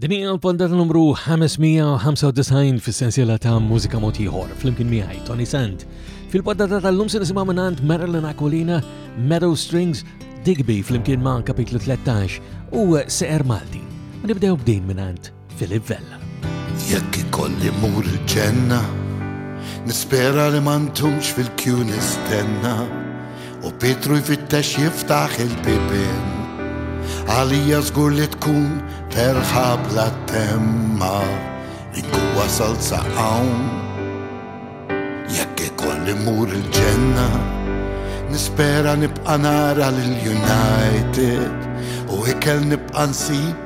Din hija l-puntata numru 595 fis-sensiela ta' Mużika Mod Ieħor flimkien miegħi Tony Sand. Fil-puntata tal-lum se nisimgħu mingħand Marilyn Aquilina, Meadow Strings, Digby flimkien ma' kapitlu 13 u Seqer Malti. Nibdew b'din mingħand Filip Vella. Jekk ikolli mur il-ġenna, nispera li mantumx fil-kju nistenna. U Pietru jfittex jiftaħ il-bibien. Għalija żgur li tkun ferħa bla temma li kuwa salza hawn. Jekk ikolli mur il-ġenna, nispera nibqa' nara l-United u ikel nibqa' nsib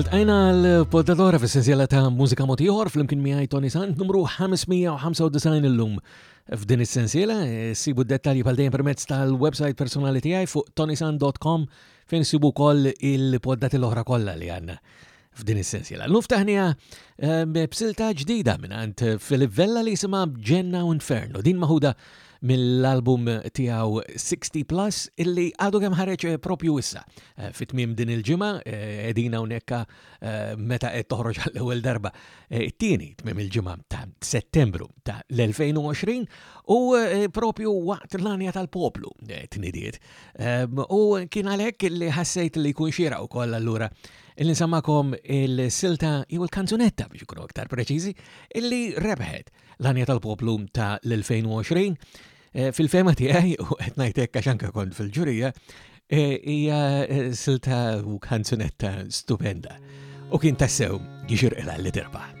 Iltqajna l-poddadora fis sensiela ta' mużika motiħor fl-imkien miħaj Tony Sant numru 595 l-lum. F'din is-sensiela eh, sibu dettalji pal dejjem permezz tal-website personali tiegħi fuq tonisan.com fejn sibu koll il-poddati l-oħra kollha li għanna f'din is-sensiela. L-lum ftaħnija ehm, b'silta ġdida minn għand Filip Vella li jisimha Ġenna u Inferno. Din maħuda mill-album tiegħu 60 Plus illi għadu kemm ħareġ eh, propju issa eh, fit-tmiem din il-ġimgħa eh, edina hawnhekk meta qed toħroġ għall-ewwel darba it-tieni tmiem il-ġimgħa ta' Settembru ta' l-2020 u propju waqt l-anja tal-poplu tnidiet Ehm, u kien għalhekk li ħassejt li jkun xira wkoll allura illi nsamakom il-silta jew il-kanzunetta biex ikunu aktar preċiżi illi rebħet l-għanja tal-poplu ta' l-2020 eh, fil-fema tiegħi u qed ngħidlek għax anke kont fil-ġurija eh, hija eh, silta u kanzunetta stupenda u kien tassew jixirqilha li terba'.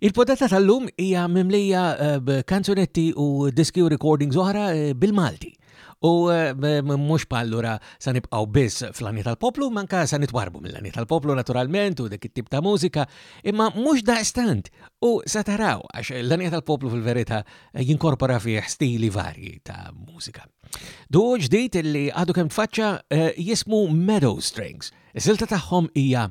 Il-podata tal-lum hija mimlija eh, b'kanzunetti u diski u recordings oħra eh, bil-Malti. U eh, mhux pallura sa nibqgħu biss fl-għani tal-poplu, manka sa nitwarbu mill-għani tal-poplu naturalment u dik it-tip ta' mużika, imma mhux daqstant u sa taraw għax l-għani tal-poplu fil-verità jinkorpora fih stili varji ta' mużika. Du ġdid li għadu kemm tfaċċa jismu Meadow Strings. Is-silta tagħhom hija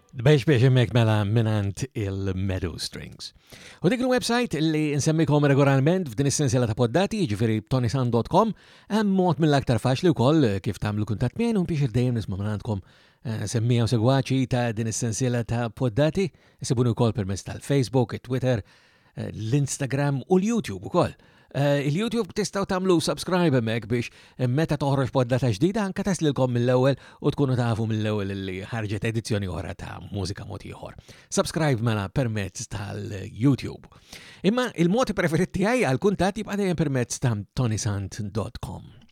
Biex biex immek mela minant il-Meadow Strings. U dik il-website li nsemmikom regolarment f'din is-sensiela ta' poddati, ġifiri tonisan.com, hemm mod mill-aktar faċli wkoll kif tagħmlu kuntatt mien u biex irdejjem nisma' minantkom eh, semmija u segwaċi ta' din is-sensiela ta' poddati, isibuni wkoll permezz tal-Facebook, it-Twitter, l-Instagram u l-YouTube ukoll. Eh, Il-YouTube tistaw tamlu subscribe emmek biex eh, meta toħroġ podda ta' ġdida anka taslilkom mill-ewwel u tkunu tafu mill-ewwel li ħarġet edizzjoni oħra ta' mużika mod ieħor. Subscribe mela permezz tal-YouTube. Imma il-mod preferit tiegħi għal kuntatti bħal dejjem permezz ta' tonisant.com.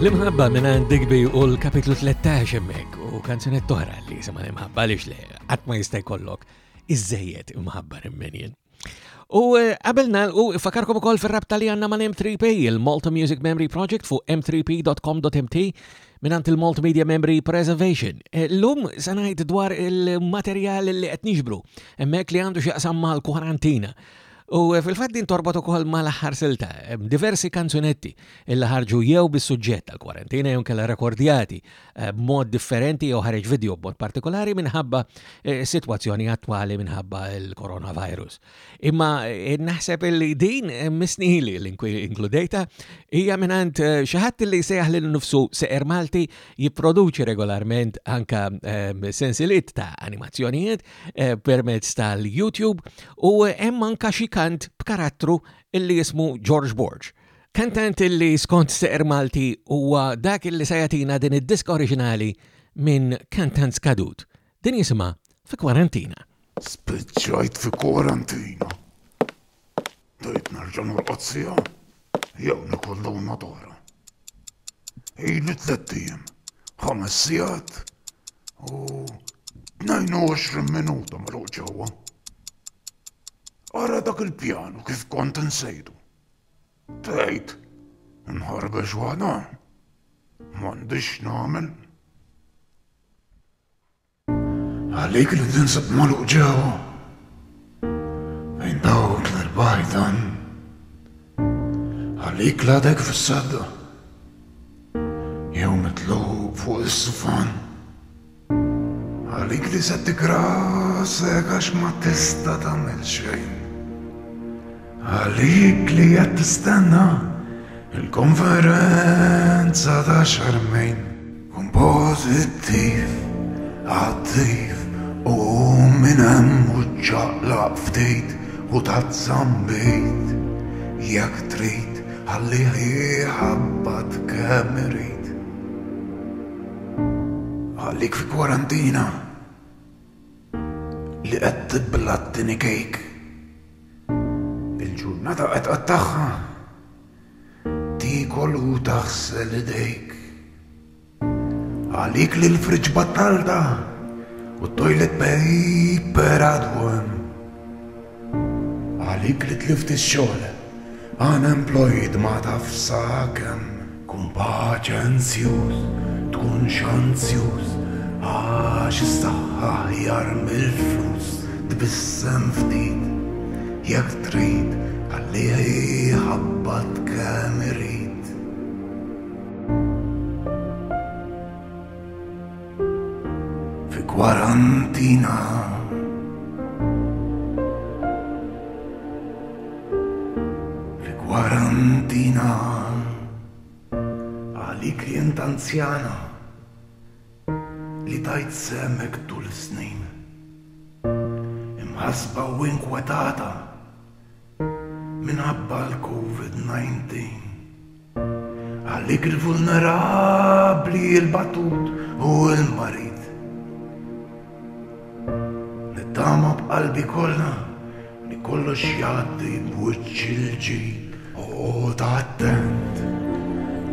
L-imħabba minn għandik bi u l-kapitlu 13 emmek u kanzunet toħra li jisema l-imħabba li xle għatma jista' jkollok iżżejjed imħabba rimmenjen. U eh, qabel u fakarkom ukoll fir-rabta li għandna mal-M3P, il-Malta Music Memory Project fuq m3p.com.mt minant il-Multimedia Memory Preservation. Eh, l-lum sanajt dwar il-materjal li qed niġbru, emmek li għandu xaqsam mal-kwarantina. U fil-fatt din torbot ukoll mal-aħħar silta, diversi kanzunetti illa ħarġu jew bis-suġġett tal-kwarantina jew kella rekordjati eh, b'mod differenti jew ħareġ video b'mod partikolari minħabba eh, situazzjoni attwali minħabba il-coronavirus. Imma eh, naħseb li din misnili l-inkludejta hija minant xi ħadd li sejjaħ lil nufsu seqer Malti jipproduċi regolarment anka sensiliet ta' animazzjonijiet eh, permezz tal-YouTube u hemm anka xi kant b'karattru illi jismu George Borg. Kantant illi skont seqer Malti huwa dak illi se jagħtina din id-diska oriġinali minn kantant skadut. Din jisimha fi kwarantina. Spiċċajt fi kwarantina. Trid nerġa' norqod siegħa jew nikol donna toħra. Ili tlett ijiem, ħames sigħat u 22 minuta ma ruq ġewwa. Ara dak il-pjanu kif kont insejdu. Tgħid, nħarbex waħda, m'għandix nagħmel. Għalik li tinsab magħluq ġewwa, bejn dawk l-erba' ħitan. Għalik li għadek fis-sedda, jew mitlugħuq fuq is-sufan. Għalik li seddek rasek għax ma tista' tagħmel xejn. Għalik li qed tistenna l-konferenza ta' xarmejn. Kun pożittiv, attiv u minn hemm u ċċaqlaq ftit u ta' zambit jekk trid ħallih iħabbat kemm irid. Ħallik fi kwarantina li qed tibla' t-tieni kejk. Il-ġurnata qed tqattagħha. Tiekol u taħsel idejk. Għalik li l-friġ battalta u t-toilet paper għadu hemm. Għalik li tlift ix-xogħol unemployed ma taf sakemm. Kun paċenzjuż, tkun xanzjuż, għax is-saħħa ħjar mill-flus tbissem ftit. Jekk trid, ħallih jħabbat kemm irid. Fi kwarantina. Fi kwarantina. Għalik li int anzjana. li tajt sehem hekk tul is-snin, imħassba u inkwetata minħabba l-Covid 19, għal ikri vulnerabbli, il-batut u l-marid. Nittama b'qalbi kollha li kollox jgħaddi b'wiċċ il-ġid. Oqgħod attent,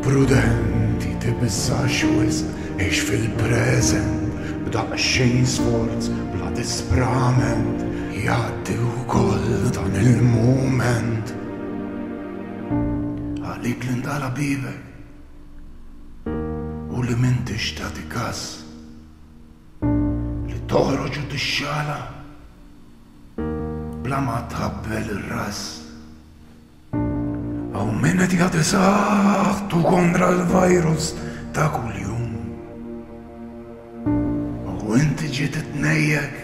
prudenti, tibżax wisq, għix fil-preżent, b'daqsxejn sforz, bla disprament, jgħaddi wkoll dan il-mument. Għalik li ntala bibek u li m'intix tagħti każ. li toħroġ u tixxala bla ma tħabbel ir-ras. Hawn min qed jagħti saħħtu kontra l-virus ta' kuljum. U inti ġiet tnejjek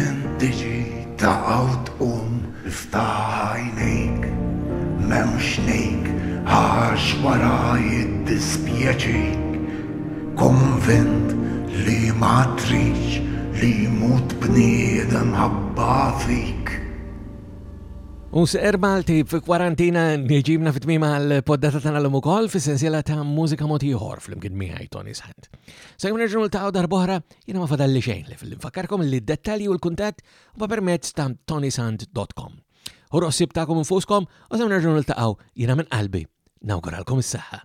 Indiġi ta' Għawd qum ftaħ għajnejk, m'hemm x'ngħik għax wara jiddispjaċik, konvint li ma tridx li jmut bniedem ħabba fik. U ser Malti fi kwarantina ġibna fit-tmima għal-poddata tagħna l ukoll fis-sensiela ta' mużika mod ieħor flimkien miegħi Tony Sant. Sejm nerġgħu niltaqgħu darbohra Jiena ma fadalli xejn li fil-infakkarkom li d-dettalji u l-kuntatt huma permezz ta' tonysand.com. U rossib tagħkom infuskom u se nerġgħu niltaqgħu jiena minn qalbi. Nawguralkom is-saħħa.